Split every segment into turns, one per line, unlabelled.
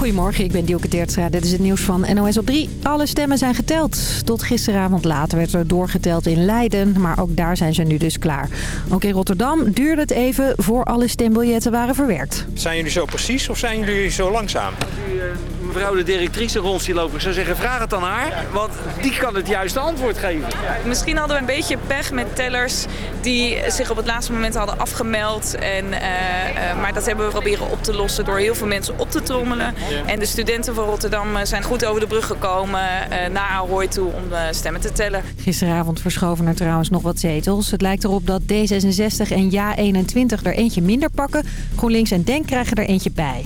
Goedemorgen, ik ben Dielke Teertstra. Dit is het nieuws van NOS op 3. Alle stemmen zijn geteld. Tot gisteravond later werd er doorgeteld in Leiden, maar ook daar zijn ze nu dus klaar. Ook in Rotterdam duurde het even voor alle stembiljetten waren verwerkt.
Zijn jullie zo precies of zijn jullie zo langzaam?
Mevrouw de directrice rond ziet lopen, ik zou zeggen vraag het aan haar. Want die kan het juiste antwoord geven.
Misschien hadden we een beetje pech met tellers die zich op het laatste moment hadden afgemeld. En, eh, eh, maar dat hebben we proberen op te lossen door heel veel mensen op te trommelen. En de studenten van Rotterdam eh, zijn goed over de brug gekomen eh, naar Ahoy toe om de stemmen te tellen.
Gisteravond verschoven er trouwens nog wat zetels. Het lijkt erop dat D66 en JA21 er eentje minder pakken. GroenLinks en DENK krijgen er eentje bij.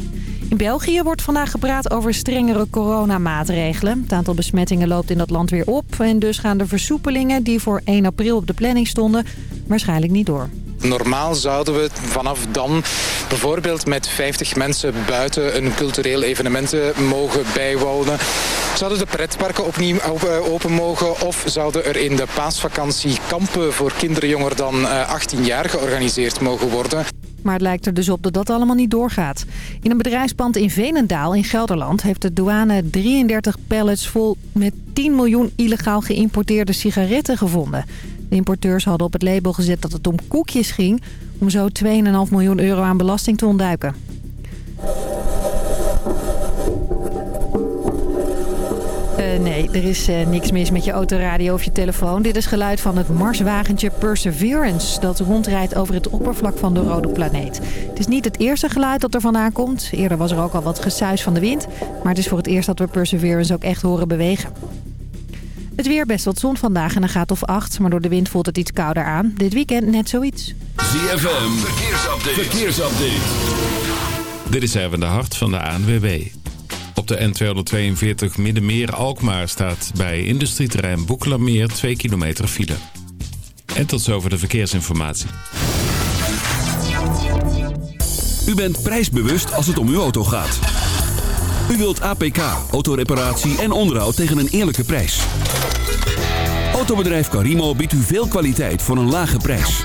In België wordt vandaag gepraat over strengere coronamaatregelen. Het aantal besmettingen loopt in dat land weer op. En dus gaan de versoepelingen die voor 1 april op de planning stonden waarschijnlijk niet door.
Normaal zouden we vanaf dan bijvoorbeeld met 50 mensen buiten een cultureel evenement mogen bijwonen. Zouden de pretparken opnieuw op- open mogen of zouden er in de paasvakantie kampen voor kinderen jonger dan eh, 18 jaar georganiseerd mogen worden?
Maar het lijkt er dus op dat dat allemaal niet doorgaat. In een bedrijfspand in Venendaal in Gelderland heeft de douane 33 pallets vol met 10 miljoen illegaal geïmporteerde sigaretten gevonden. De importeurs hadden op het label gezet dat het om koekjes ging... om zo 2,5 miljoen euro aan belasting te ontduiken. Nee, er is eh, niks mis met je autoradio of je telefoon. Dit is geluid van het Marswagentje Perseverance... dat rondrijdt over het oppervlak van de rode planeet. Het is niet het eerste geluid dat er vandaan komt. Eerder was er ook al wat gesuis van de wind. Maar het is voor het eerst dat we Perseverance ook echt horen bewegen. Het weer best wat zon vandaag en een gaat of 8. Maar door de wind voelt het iets kouder aan. Dit weekend net zoiets.
ZFM, verkeersupdate. verkeersupdate.
Dit is even de hart van de ANWB. Op de N242 Middenmeer-Alkmaar staat bij industrieterrein Boekelameer 2 kilometer file. En tot zover de verkeersinformatie.
U bent prijsbewust als het om uw auto gaat. U wilt APK, autoreparatie en onderhoud tegen een eerlijke prijs. Autobedrijf Carimo biedt u veel kwaliteit voor een lage prijs.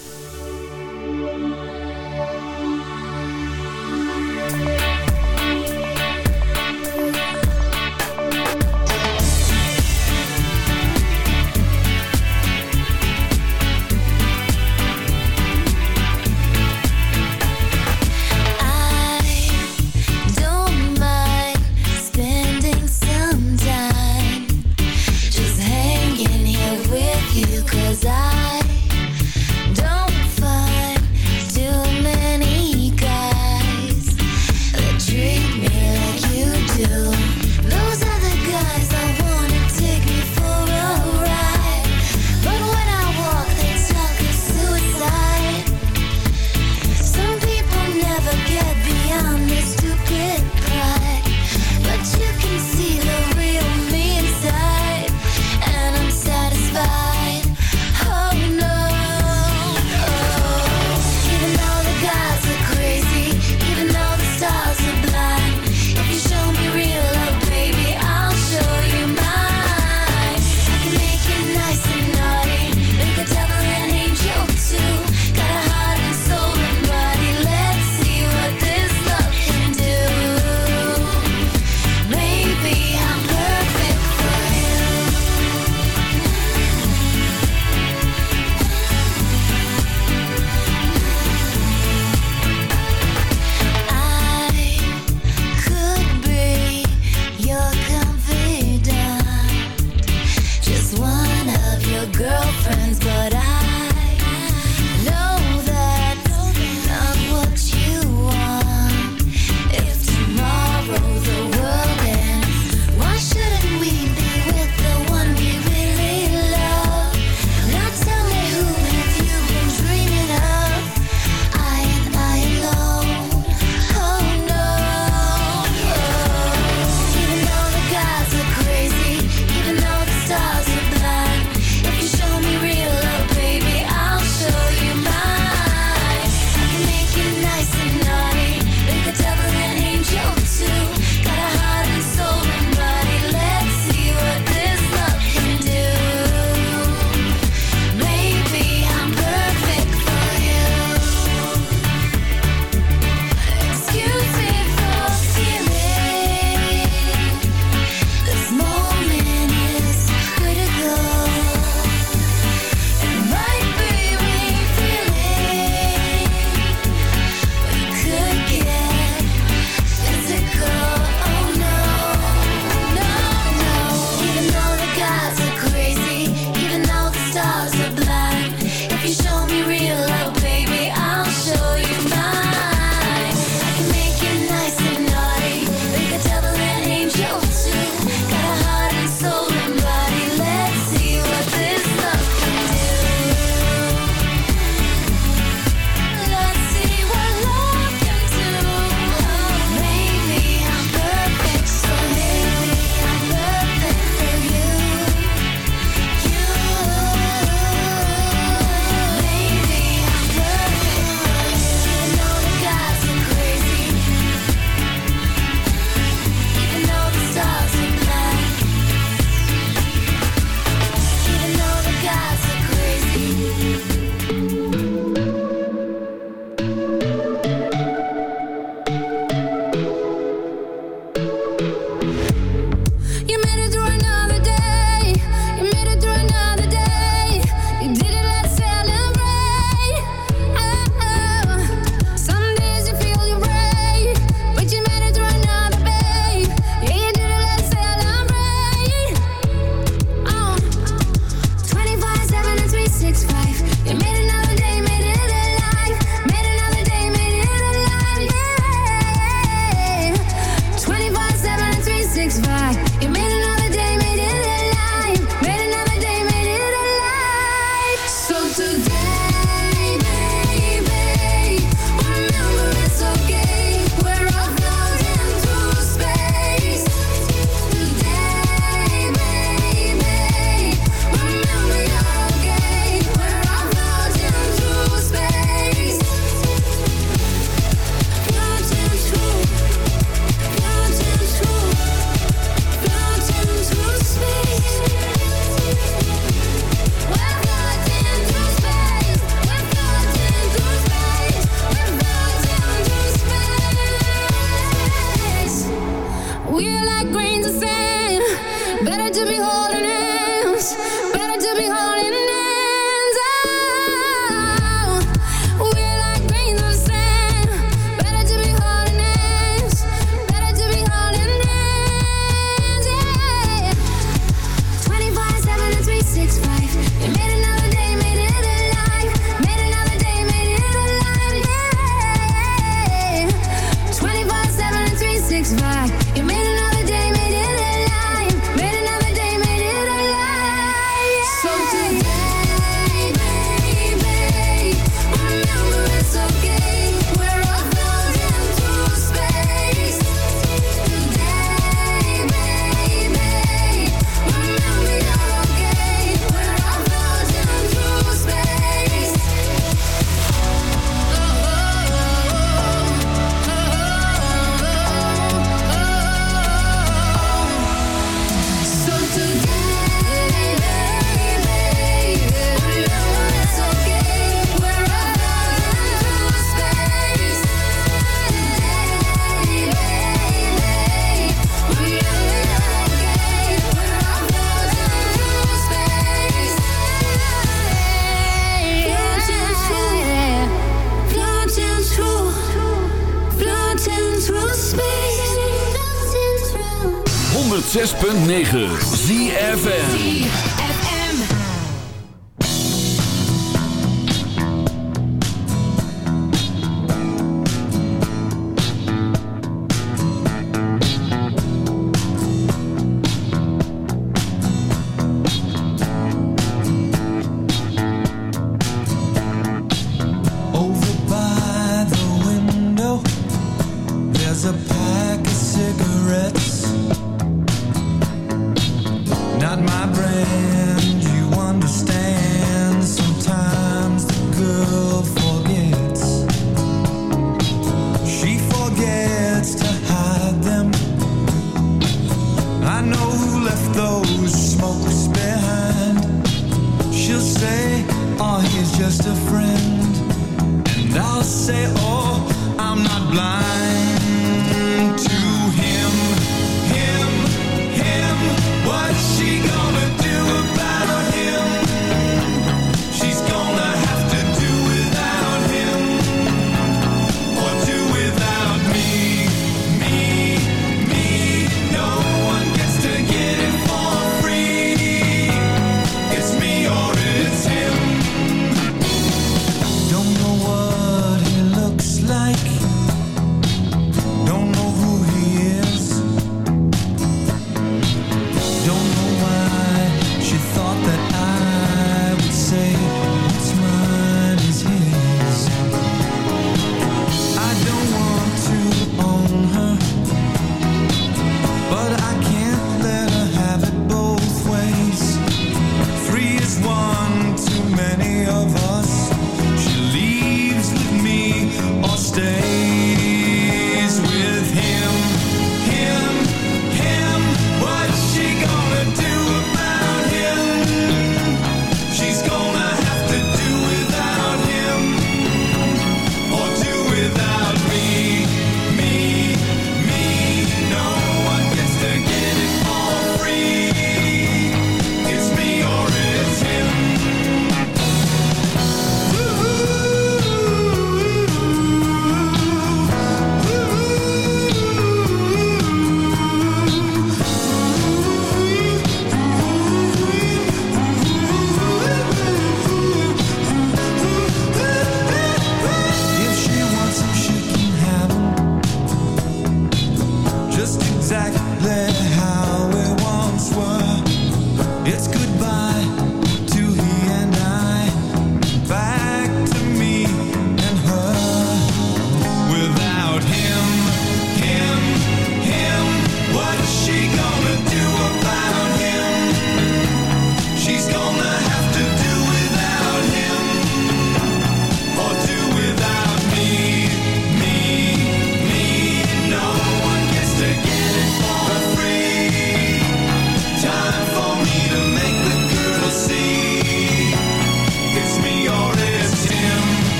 oh,
he's just a friend. And I'll say, oh, I'm not blind.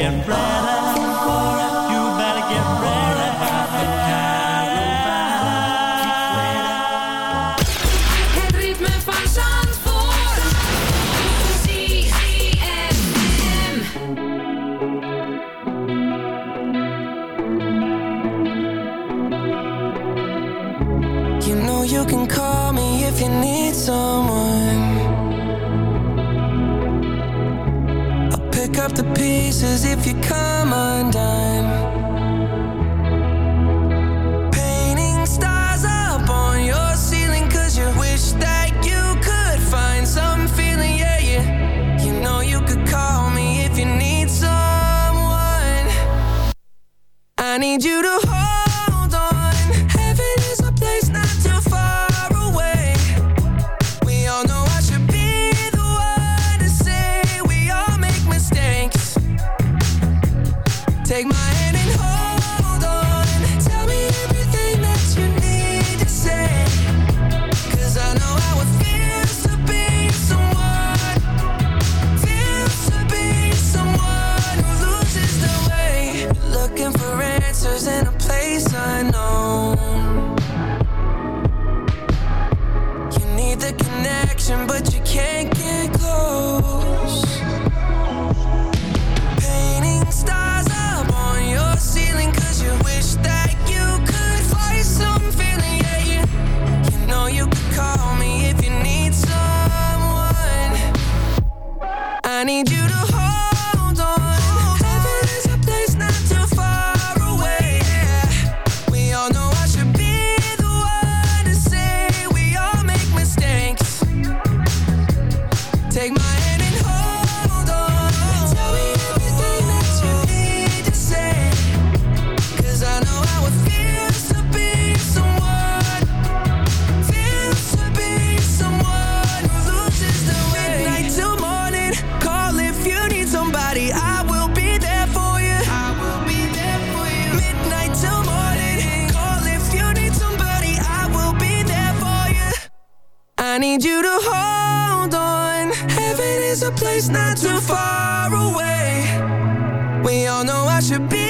and run. I need you to hold there's a place not too far away. We all know I should be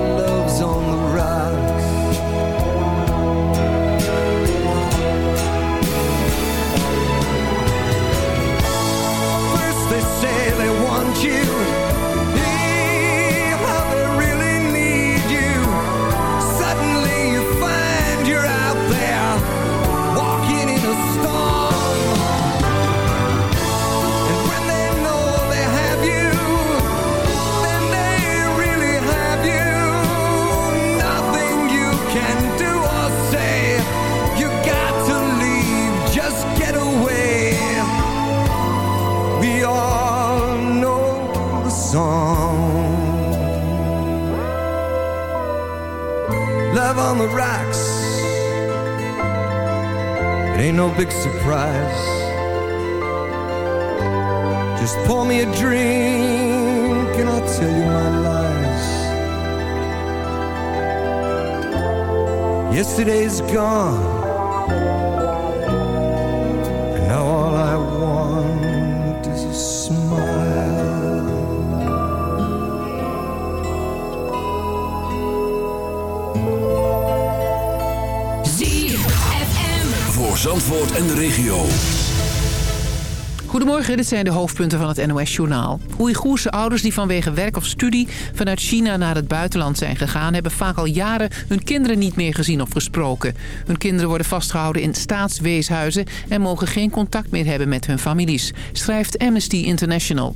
Just pour me a drink and I'll tell you my lies. Yesterday's gone. And now all I want is a smile.
ZFM.
Voor Zandvoort en de regio.
Goedemorgen, dit zijn de hoofdpunten van het NOS-journaal. Oeigoerse ouders die vanwege werk of studie vanuit China naar het buitenland zijn gegaan... hebben vaak al jaren hun kinderen niet meer gezien of gesproken. Hun kinderen worden vastgehouden in staatsweeshuizen... en mogen geen contact meer hebben met hun families, schrijft Amnesty International.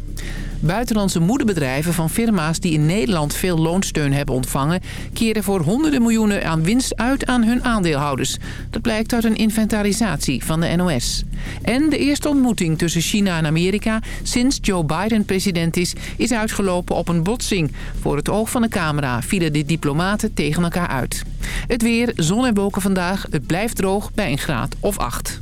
Buitenlandse moederbedrijven van firma's die in Nederland veel loonsteun hebben ontvangen... keren voor honderden miljoenen aan winst uit aan hun aandeelhouders. Dat blijkt uit een inventarisatie van de NOS. En de eerste ontmoeting tussen China en Amerika sinds Joe Biden president is... is uitgelopen op een botsing. Voor het oog van de camera vielen de diplomaten tegen elkaar uit. Het weer, zon en wolken vandaag. Het blijft droog bij een graad of acht.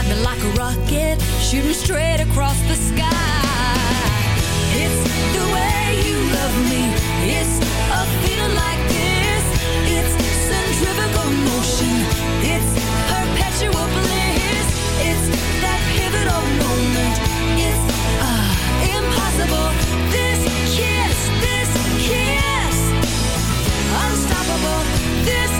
Got me like a rocket, shooting straight across the sky. It's the way you love me. It's a feeling like this. It's centrifugal motion. It's perpetual bliss. It's that pivotal moment. It's ah, impossible. This kiss, this kiss, unstoppable. This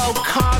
low
car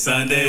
Sunday,